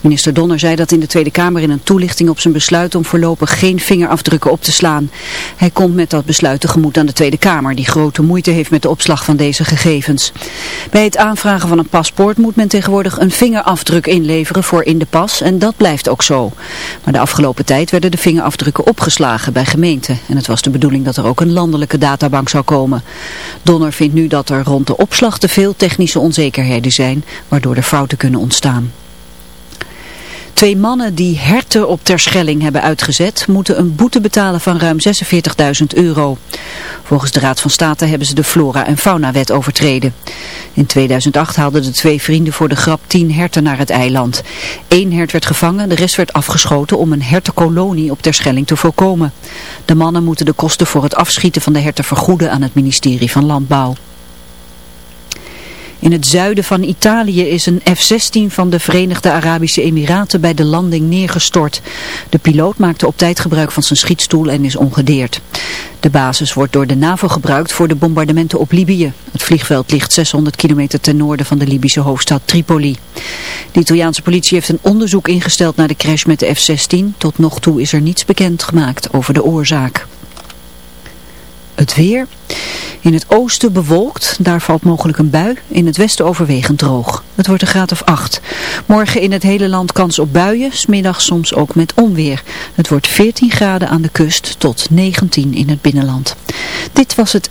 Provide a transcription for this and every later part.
Minister Donner zei dat in de Tweede Kamer in een toelichting op zijn besluit om voorlopig geen vingerafdrukken op te slaan. Hij komt met dat besluit tegemoet aan de Tweede Kamer, die grote moeite heeft met de opslag van deze gegevens. Bij het aanvragen van een paspoort moet men tegenwoordig een vingerafdruk inleveren voor in de pas en dat blijft ook zo. Maar de afgelopen tijd werden de vingerafdrukken opgeslagen bij gemeenten en het was de bedoeling dat er ook een landelijke databank zou komen. Donner vindt nu dat er rond de opslag te veel technische onzekerheden zijn, waardoor er fouten kunnen ontstaan. Twee mannen die herten op Terschelling hebben uitgezet, moeten een boete betalen van ruim 46.000 euro. Volgens de Raad van State hebben ze de Flora- en Faunawet overtreden. In 2008 haalden de twee vrienden voor de grap tien herten naar het eiland. Eén hert werd gevangen, de rest werd afgeschoten om een hertenkolonie op Terschelling te voorkomen. De mannen moeten de kosten voor het afschieten van de herten vergoeden aan het ministerie van Landbouw. In het zuiden van Italië is een F-16 van de Verenigde Arabische Emiraten bij de landing neergestort. De piloot maakte op tijd gebruik van zijn schietstoel en is ongedeerd. De basis wordt door de NAVO gebruikt voor de bombardementen op Libië. Het vliegveld ligt 600 kilometer ten noorden van de Libische hoofdstad Tripoli. De Italiaanse politie heeft een onderzoek ingesteld naar de crash met de F-16. Tot nog toe is er niets bekend gemaakt over de oorzaak. Het weer. In het oosten bewolkt, daar valt mogelijk een bui. In het westen overwegend droog. Het wordt een graad of 8. Morgen in het hele land kans op buien, smiddag soms ook met onweer. Het wordt 14 graden aan de kust tot 19 in het binnenland. Dit was het.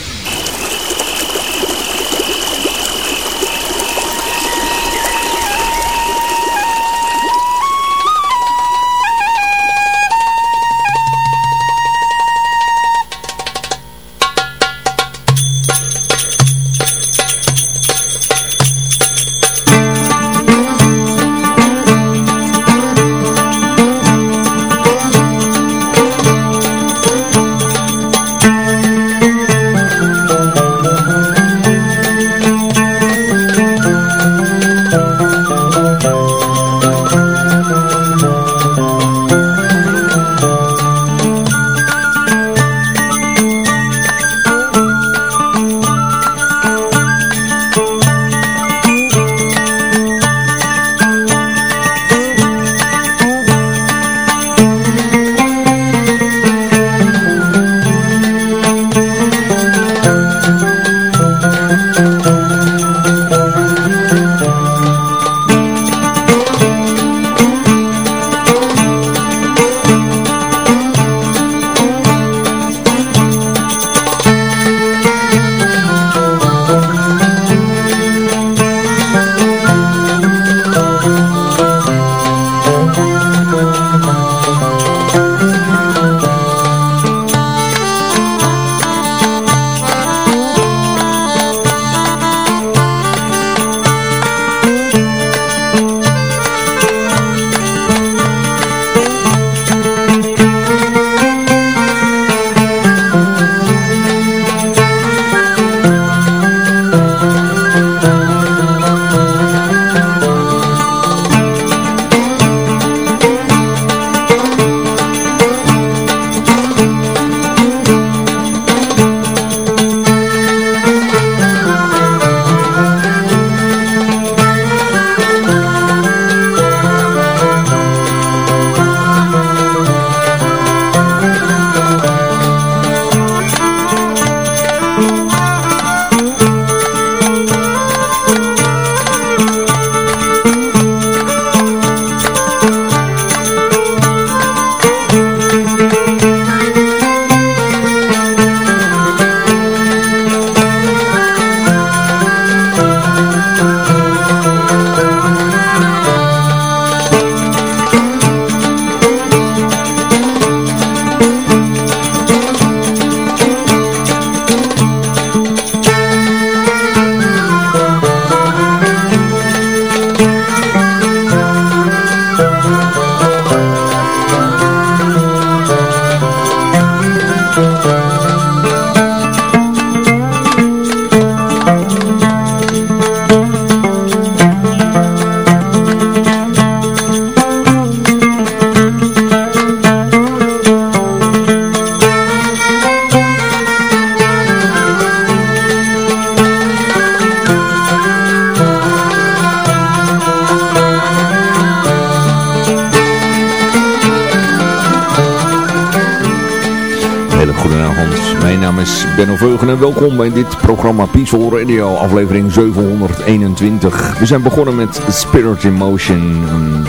Programma Peaceful Radio, aflevering 721. We zijn begonnen met Spirit in Motion, een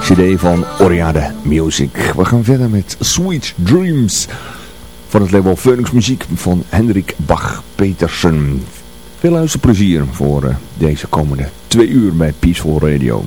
cd van Oriade Music. We gaan verder met Sweet Dreams van het label Phoenix Muziek van Hendrik Bach-Petersen. Veel luisterplezier voor eh, deze komende twee uur bij Peaceful Radio.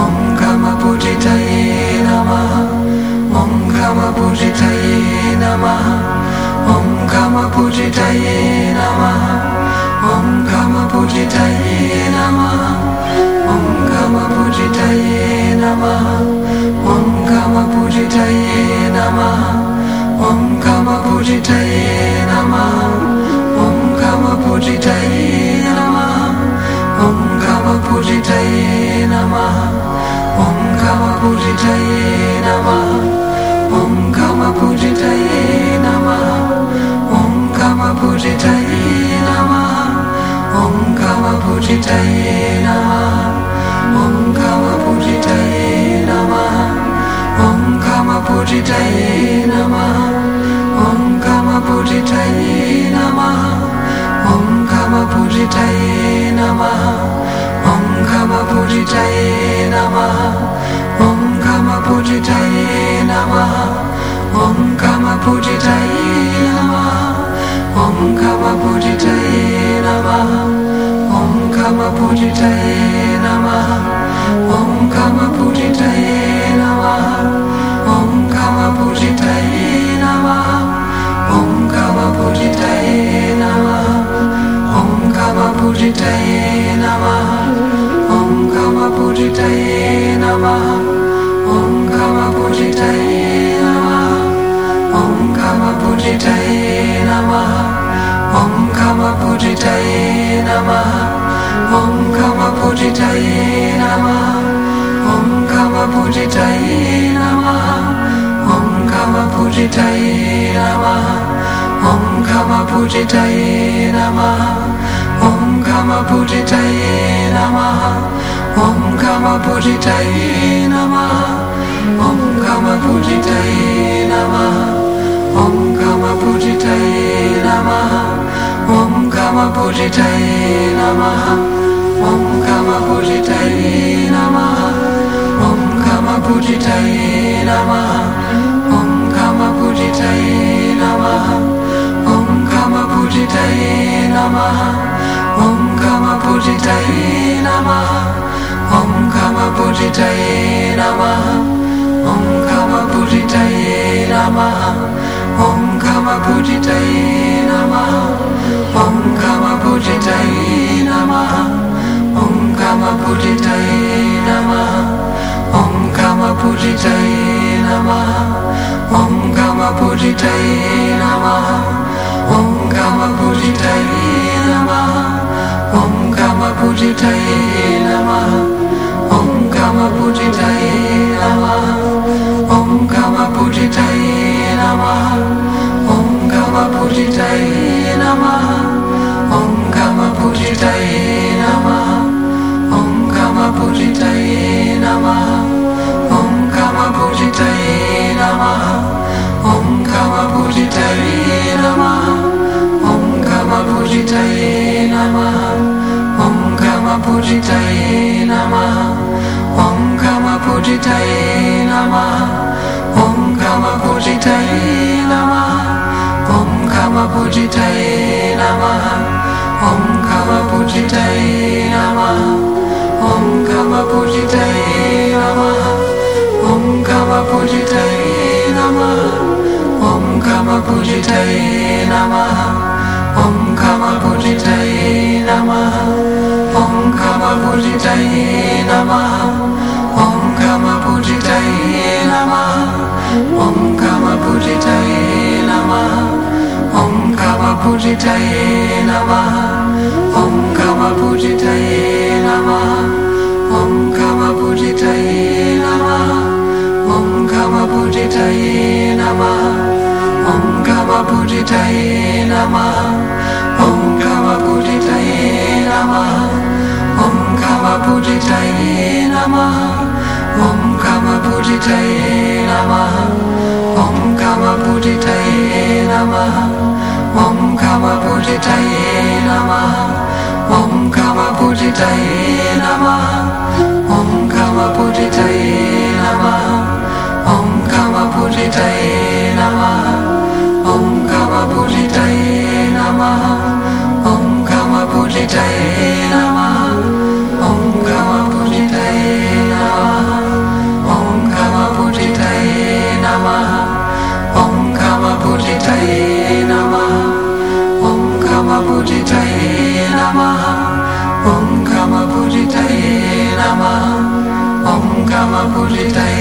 Om Kama Pujitaye Namaha Om Kama Pujitaye Namaha Om Kama Namaha Om Kama Namaha Om Kama Namaha Om Kama Namaha Om Kama Namaha Om Kama Om Kama Pujitaye Namaha Om Kama Pujitaye Namaha Om Kama Pujitaye Namaha Om Kama Namaha Om Kama Namaha. Om Kama Namaha Om Kama Namaha. Om Kama Namaha Om Kama Namaha. Om Kama Pujitaye Namaha. Om Kama Pujitaye Namaha Om Kama Pujitaye Namaha Om Kama Pujitaye Namaha. Om Kama Pujitaye Namaha. Om Kama Pujitaye Namaha. Om Kama Pujitaye Namaha. Om Kama Pujitaye Om Kama Pujitaye Om Kama Pujitaye Om Kama Om Om Kama Pujitaye Namaha. Om Kama Pujitaye Namaha. Om Kama Pujitaye Namaha. Om Kama Pujitaye Namaha. Om Kama Pujitaye Namaha. Om Kama Pujitaye Namaha. Om Kama Pujitaye Namaha. Om Kama Pujitaye Namaha. Om Kama Namaha Kama Pujitaye Namaha Om Kama Pujitaye Namaha Om Kama Pujitaye Namaha Om Kama Pujitaye Namaha Om Kama Pujitaye Namaha Om Kama Pujitaye Namaha Om Kama Pujitaye Namaha Om Kama Pujitaye Namaha Om Kama Pujitaye Namaha. Om Kama Pujitaye Namaha. Om Kama Pujitaye Namaha. Om Kama Pujitaye Namaha. Om Kama Kamapujitaye Namaha. Om Kamapujitaye Namaha. Om Kamapujitaye Namaha ॐ खमपूजितये नमः ॐ खमपूजितये नमः ॐ खमपूजितये नमः ॐ खमपूजितये नमः ॐ खमपूजितये नमः ॐ खमपूजितये नमः dan moet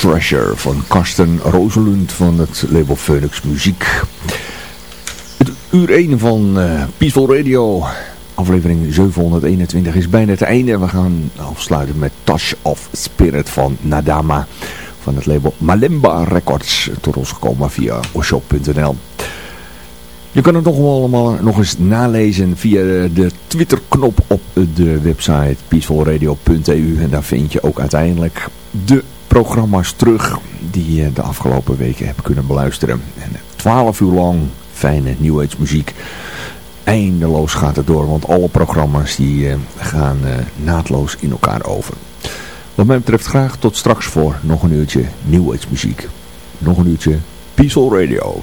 Treasure van Karsten Roselund van het label Phoenix Muziek. Het uur 1 van uh, Peaceful Radio, aflevering 721, is bijna het einde. We gaan afsluiten met Touch of Spirit van Nadama van het label Malimba Records. Tot ons gekomen via oshop.nl. Je kan het nog allemaal nog eens nalezen via de Twitterknop op de website peacefulradio.eu. En daar vind je ook uiteindelijk de programma's terug die je de afgelopen weken hebt kunnen beluisteren. En 12 uur lang fijne New Age muziek. Eindeloos gaat het door, want alle programma's die eh, gaan uh, naadloos in elkaar over. Wat mij betreft graag tot straks voor nog een uurtje New Age muziek. Nog een uurtje Peaceful Radio.